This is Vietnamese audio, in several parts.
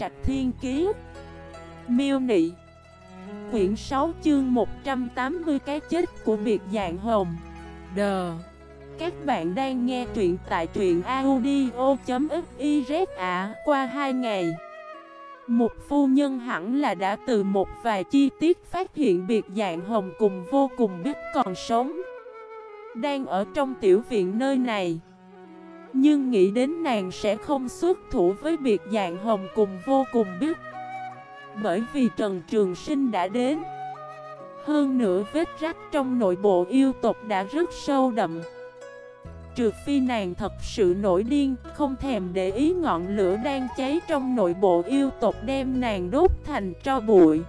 Trạch Thiên Kiế Miêu Nị. Quyển 6 chương 180 cái chết của biệt dạng hồng. Đờ Các bạn đang nghe truyện tại truyện audio.xyz ạ à, Qua 2 ngày. Một phu nhân hẳn là đã từ một vài chi tiết phát hiện biệt dạng hồng cùng vô cùng biết còn sống. Đang ở trong tiểu viện nơi này. Nhưng nghĩ đến nàng sẽ không xuất thủ với biệt dạng hồng cùng vô cùng biết. Bởi vì Trần Trường Sinh đã đến. Hơn nữa vết rách trong nội bộ yêu tộc đã rất sâu đậm. Trừ phi nàng thật sự nổi điên, Không thèm để ý ngọn lửa đang cháy trong nội bộ yêu tộc đem nàng đốt thành tro bụi.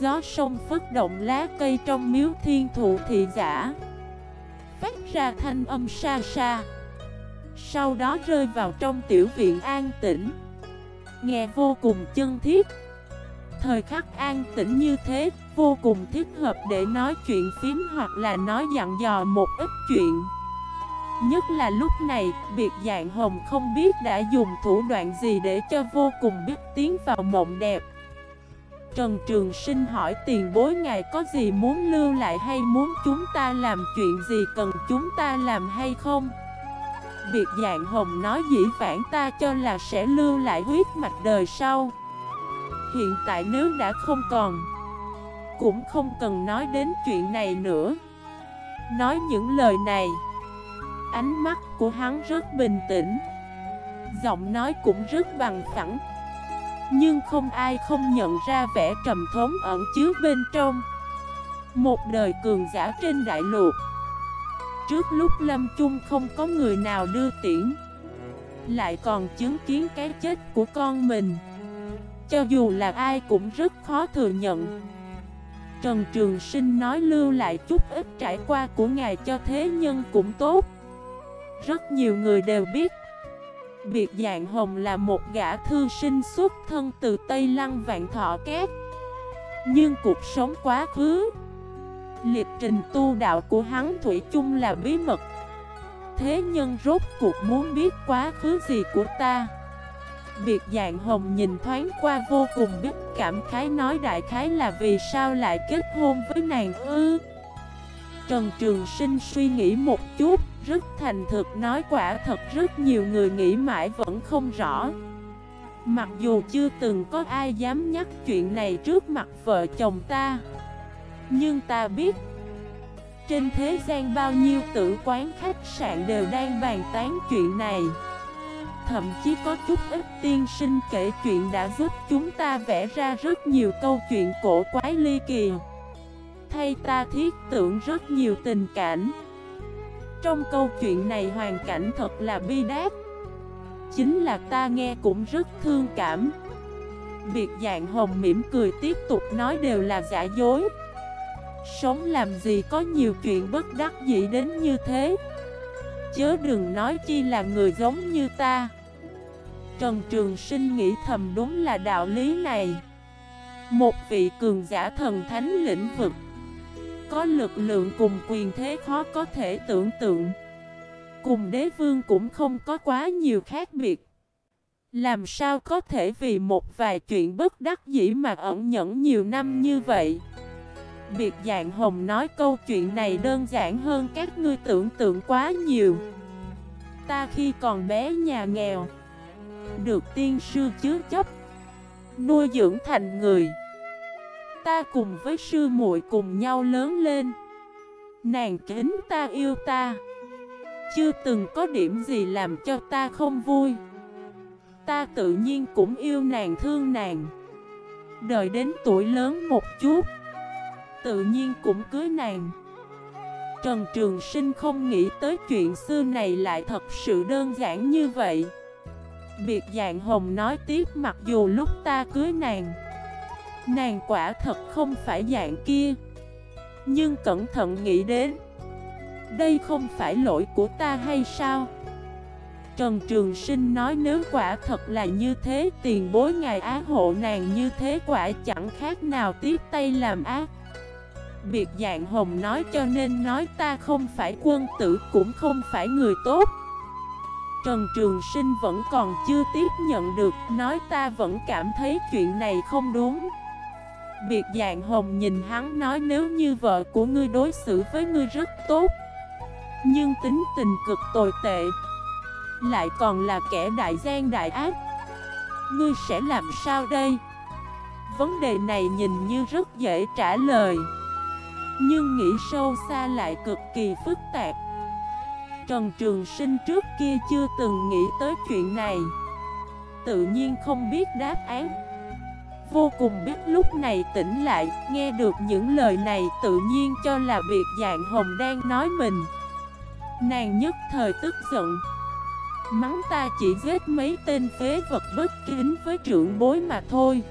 Gió sông phất động lá cây trong miếu thiên thụ thị giả. Phát ra thanh âm xa xa. Sau đó rơi vào trong tiểu viện an tĩnh. Nghe vô cùng chân thiết. Thời khắc an tĩnh như thế Vô cùng thích hợp để nói chuyện phím hoặc là nói dặn dò một ít chuyện. Nhất là lúc này, biệt dạng hồng không biết đã dùng thủ đoạn gì để cho vô cùng biết tiến vào mộng đẹp. Trần Trường Sinh hỏi tiền bối ngài có gì muốn lưu lại hay muốn chúng ta làm chuyện gì cần chúng ta làm hay không? Biệt dạng hồng nói dĩ vãng ta cho là sẽ lưu lại huyết mạch đời sau. Hiện tại nếu đã không còn, Cũng không cần nói đến chuyện này nữa. Nói những lời này, Ánh mắt của hắn rất bình tĩnh. Giọng nói cũng rất bằng phẳng. Nhưng không ai không nhận ra vẻ trầm thống ẩn chứa bên trong. Một đời cường giả trên đại lục Trước lúc lâm chung không có người nào đưa tiễn. Lại còn chứng kiến cái chết của con mình. Cho dù là ai cũng rất khó thừa nhận. Trần Trường Sinh nói lưu lại chút ít trải qua của ngài cho thế nhân cũng tốt. Rất nhiều người đều biết Biệt dạng hồng là một gã thư sinh xuất thân từ Tây Lăng Vạn Thọ két. Nhưng cuộc sống quá khứ Liệt trình tu đạo của hắn Thủy chung là bí mật. Thế nhân rốt cuộc muốn biết quá khứ gì của ta? Việc dạng hồng nhìn thoáng qua vô cùng biết cảm khái nói đại khái là vì sao lại kết hôn với nàng ư? Trần Trường Sinh suy nghĩ một chút, rất thành thực nói quả thật rất nhiều người nghĩ mãi vẫn không rõ. Mặc dù chưa từng có ai dám nhắc chuyện này trước mặt vợ chồng ta. Nhưng ta biết, Trên thế gian bao nhiêu tử quán khách sạn đều đang bàn tán chuyện này. Thậm chí có chút ít tiên sinh kể chuyện đã giúp chúng ta vẽ ra rất nhiều câu chuyện cổ quái ly kỳ. Thay ta thiết tưởng rất nhiều tình cảnh. Trong câu chuyện này hoàn cảnh thật là bi đát. Chính là ta nghe cũng rất thương cảm. Biệt dạng hồng mỉm cười tiếp tục nói đều là giả dối. Sống làm gì có nhiều chuyện bất đắc dĩ đến như thế? Chớ đừng nói chi là người giống như ta. Trần Trường Sinh nghĩ thầm đúng là đạo lý này. Một vị cường giả thần thánh lĩnh vực, có lực lượng cùng quyền thế khó có thể tưởng tượng. Cùng đế vương cũng không có quá nhiều khác biệt. Làm sao có thể vì một vài chuyện bất đắc dĩ mà ẩn nhẫn nhiều năm như vậy? Biệt dạng hồng nói câu chuyện này đơn giản hơn các ngươi tưởng tượng quá nhiều. Ta khi còn bé nhà nghèo, Được tiên sư chứa chấp, Nuôi dưỡng thành người. Ta cùng với sư muội cùng nhau lớn lên. Nàng kính ta yêu ta. Chưa từng có điểm gì làm cho ta không vui. Ta tự nhiên cũng yêu nàng, thương nàng. Đợi đến tuổi lớn một chút Tự nhiên cũng cưới nàng. Trần Trường Sinh không nghĩ tới chuyện xưa này lại thật sự đơn giản như vậy. Biệt dạng hồng nói tiếp mặc dù lúc ta cưới nàng Nàng quả thật không phải dạng kia. Nhưng cẩn thận nghĩ đến, Đây không phải lỗi của ta hay sao? Trần Trường Sinh nói nếu quả thật là như thế, Tiền bối ngài á hộ nàng như thế quả chẳng khác nào tiếp tay làm ác. Biệt dạng hồng nói cho nên nói ta không phải quân tử cũng không phải người tốt. Trần Trường Sinh vẫn còn chưa tiếp nhận được, Nói ta vẫn cảm thấy chuyện này không đúng. Biệt dạng hồng nhìn hắn nói nếu như vợ của ngươi đối xử với ngươi rất tốt, Nhưng tính tình cực tồi tệ, Lại còn là kẻ đại gian đại ác, Ngươi sẽ làm sao đây? Vấn đề này nhìn như rất dễ trả lời. Nhưng nghĩ sâu xa lại cực kỳ phức tạp. Trần Trường Sinh trước kia chưa từng nghĩ tới chuyện này. Tự nhiên không biết đáp án. Vô cùng biết lúc này tỉnh lại, Nghe được những lời này tự nhiên cho là việc dạng hồng đang nói mình. Nàng nhất thời tức giận. Mắng ta chỉ giết mấy tên phế vật bất kính với trưởng bối mà thôi.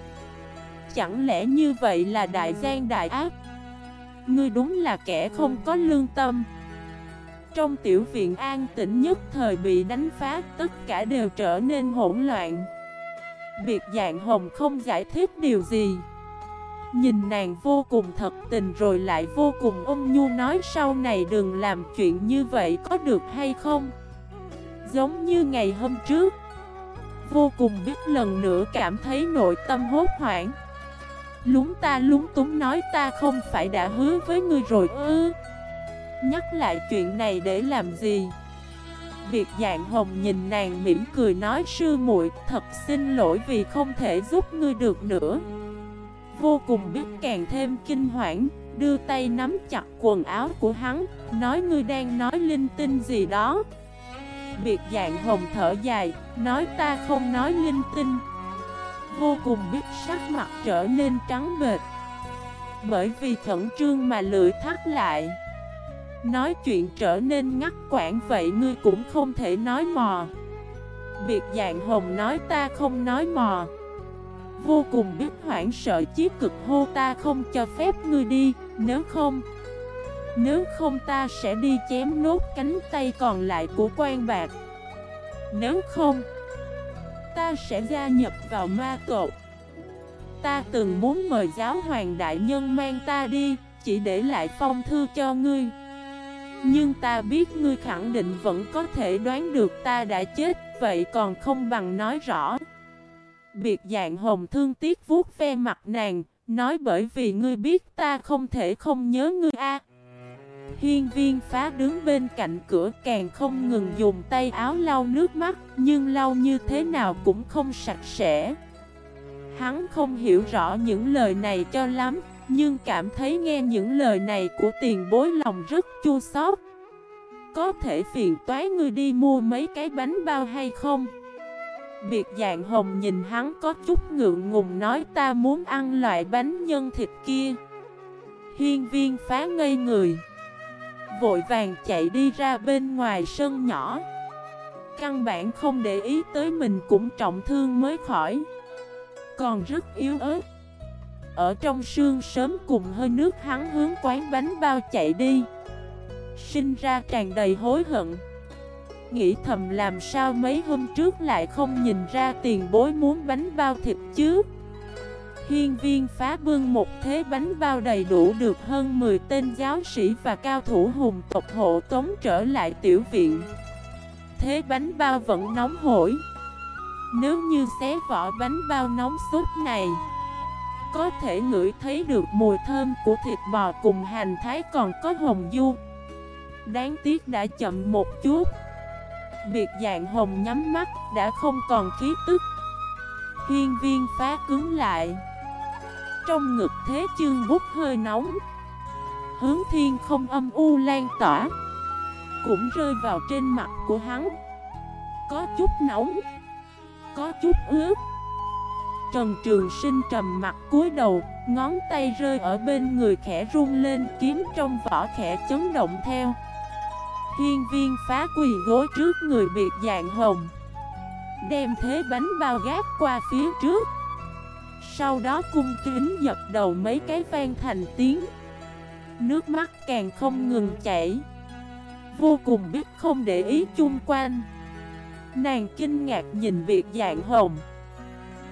Chẳng lẽ như vậy là đại gian đại ác? Ngươi đúng là kẻ không có lương tâm. Trong tiểu viện an tĩnh nhất, thời bị đánh phá, Tất cả đều trở nên hỗn loạn. Biệt dạng hồng không giải thích điều gì. Nhìn nàng vô cùng thật tình rồi lại vô cùng ôm nhu nói, sau này đừng làm chuyện như vậy, có được hay không? Giống như ngày hôm trước. Vô cùng biết, lần nữa cảm thấy nội tâm hốt hoảng. Lúng ta, lúng túng nói ta không phải đã hứa với ngươi rồi ư? Nhắc lại chuyện này để làm gì? Việc dạng hồng nhìn nàng mỉm cười nói, sư muội, thật xin lỗi vì không thể giúp ngươi được nữa. Vô cùng biết càng thêm kinh hoảng, Đưa tay nắm chặt quần áo của hắn, Nói, ngươi đang nói linh tinh gì đó? Việc dạng hồng thở dài, Nói, ta không nói linh tinh. Vô cùng biết sắc mặt trở nên trắng bệt Bởi vì khẩn trương mà lưỡi thắt lại. Nói chuyện trở nên ngắt quãng, vậy ngươi cũng không thể nói mò. Biệt dạng hồng nói ta không nói mò. Vô cùng biết hoảng sợ chí cực hô ta không cho phép ngươi đi, Nếu không Nếu không ta sẽ đi chém nốt cánh tay còn lại của quan bạc. Nếu không Ta sẽ gia nhập vào ma tộc Ta từng muốn mời giáo hoàng đại nhân mang ta đi, Chỉ để lại phong thư cho ngươi. Nhưng ta biết ngươi khẳng định vẫn có thể đoán được ta đã chết, Vậy còn không bằng nói rõ. Biệt dạng hồng thương tiếc vuốt ve mặt nàng, Nói bởi vì ngươi biết ta không thể không nhớ ngươi a. Hiên viên phá đứng bên cạnh cửa, càng không ngừng dùng tay áo lau nước mắt, Nhưng lau như thế nào cũng không sạch sẽ. Hắn không hiểu rõ những lời này cho lắm, Nhưng cảm thấy nghe những lời này của tiền bối lòng rất chua xót. Có thể phiền toái ngươi đi mua mấy cái bánh bao hay không? Biệt dạng hồng nhìn hắn có chút ngượng ngùng nói ta muốn ăn loại bánh nhân thịt kia. Hiên viên phá ngây người. Vội vàng chạy đi ra bên ngoài sân nhỏ. Căn bản không để ý tới mình cũng trọng thương mới khỏi. Còn rất yếu ớt. Ở trong sương sớm cùng hơi nước hắn hướng quán bánh bao chạy đi. Sinh ra tràn đầy hối hận. Nghĩ thầm làm sao mấy hôm trước lại không nhìn ra tiền bối muốn bánh bao thịt chứ? Hiên viên phá bương một thế bánh bao đầy đủ được hơn 10 tên giáo sĩ và cao thủ hùng tộc hộ tống trở lại tiểu viện. Thế bánh bao vẫn nóng hổi. Nếu như xé vỏ bánh bao nóng sốt này, Có thể ngửi thấy được mùi thơm của thịt bò cùng hành thái còn có hồng du. Đáng tiếc đã chậm một chút. Biệt dạng hồng nhắm mắt đã không còn khí tức. Hiên viên phá cứng lại trong ngực thế chương bút hơi nóng. Hướng thiên không âm u lan tỏa. Cũng rơi vào trên mặt của hắn. Có chút nóng. Có chút ướt. Trần Trường Sinh trầm mặt cúi đầu, Ngón tay rơi ở bên người khẽ run lên, Kiếm trong vỏ khẽ chấn động theo. Hiên viên phá quỳ gối trước người biệt dạng hồng. Đem thế bánh bao gác qua phía trước sau đó cung kính dập đầu mấy cái vang thành tiếng. Nước mắt càng không ngừng chảy. Vô cùng biết không để ý chung quanh. Nàng kinh ngạc nhìn việc dạng hồng.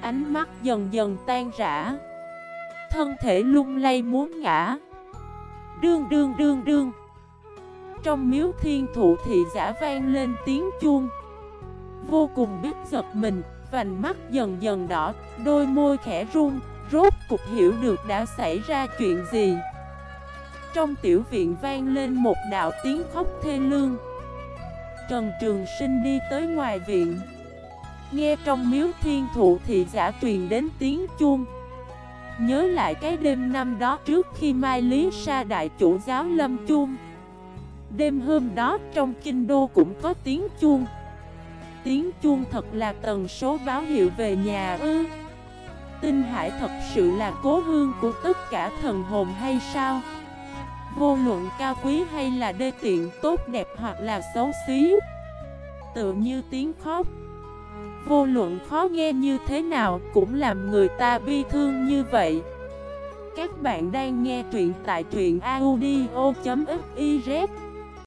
Ánh mắt dần dần tan rã. Thân thể lung lay muốn ngã. Đương đương đương đương. Trong miếu thiên thụ thị giả vang lên tiếng chuông. Vô cùng biết giật mình, vành mắt dần dần đỏ, đôi môi khẽ run, rốt cục hiểu được đã xảy ra chuyện gì. Trong tiểu viện vang lên một đạo tiếng khóc thê lương. Trần Trường Sinh đi tới ngoài viện. Nghe trong miếu thiên thụ thị giả truyền đến tiếng chuông. Nhớ lại cái đêm năm đó trước khi Mai Lý Sa đại chủ giáo lâm chuông. Đêm hôm đó trong kinh đô cũng có tiếng chuông Tiếng chuông thật là tần số báo hiệu về nhà ư. Tinh hải thật sự là cố hương của tất cả thần hồn hay sao? Vô luận cao quý hay là đê tiện, tốt đẹp hoặc là xấu xí. Tự như tiếng khóc. Vô luận khó nghe như thế nào cũng làm người ta bi thương như vậy. Các bạn đang nghe truyện tại truyện audio.fif